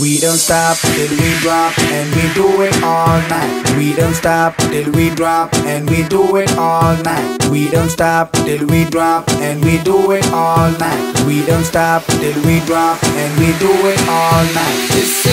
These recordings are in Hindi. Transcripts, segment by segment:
We don't stop till we drop and we do it all night. We don't stop till we drop and we do it all night. We don't stop till we drop and we do it all night. We don't stop till we drop and we do it all night.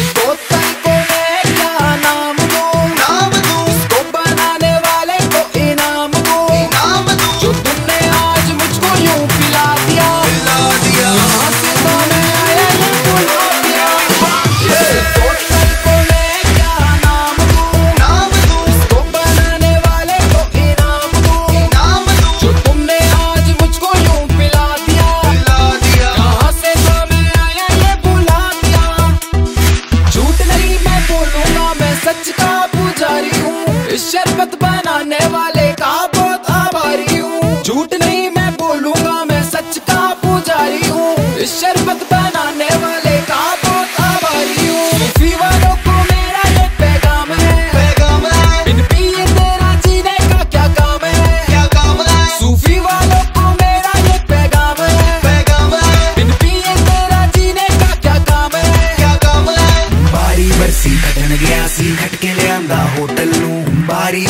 Is शरबत बनाने वाले का बहुत आभारी हूँ। झूठ नहीं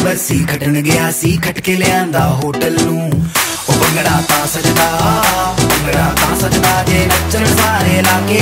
ਬਰਸੀ ਖਟਣ ਗਿਆ, ਸੀ ਖਟ ਕੇ ਲਿਆਂਦਾ ਹੋਟਲ ਨੂੰ। ਉਹ ਬੰਗੜਾ ਤਾਂ ਸਜਦਾ ਬੰਗੜਾ ਤਾਂ ਸਜਦਾ, ਜੇ ਨੱਚਣ ਸਾਰੇ ਲਾਗੇ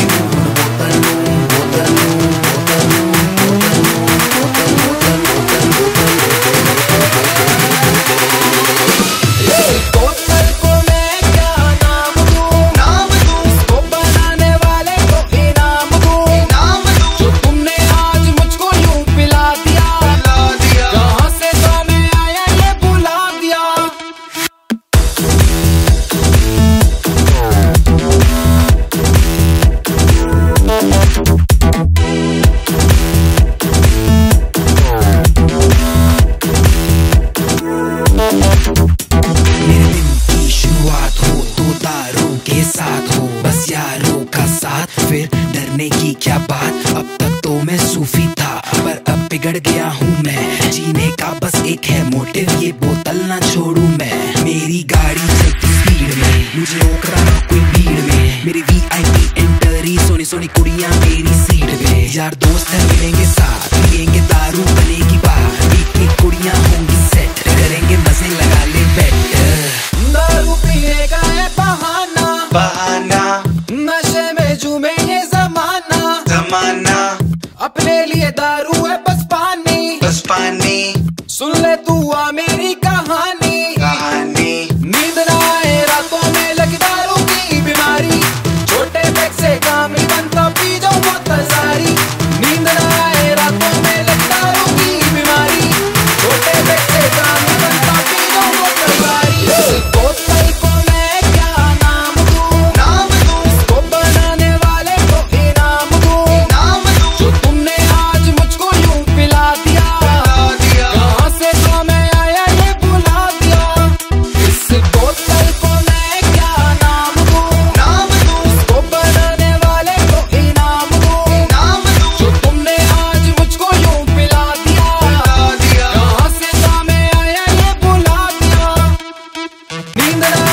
तो मैं सूफी था, पर अब बिगड़ गया हूँ मैं। जीने का बस एक है मोटिव ये बोतल ना छोड़ू मैं। मेरी गाड़ी चलती स्पीड में, मुझे रोक रहा कोई भीड़ में। मेरी वी आई पी एंटरी सोनी सोनी कुड़िया मेरी सीट में। यार दोस्त है, मिलेंगे साथ पियेंगे दारू बनेगी बात। की कुड़िया होंगी सेट करेंगे मज़े, लगा ले बेट अपने लिए दारू है बस पानी। बस पानी। सुन ले तू आ dream that I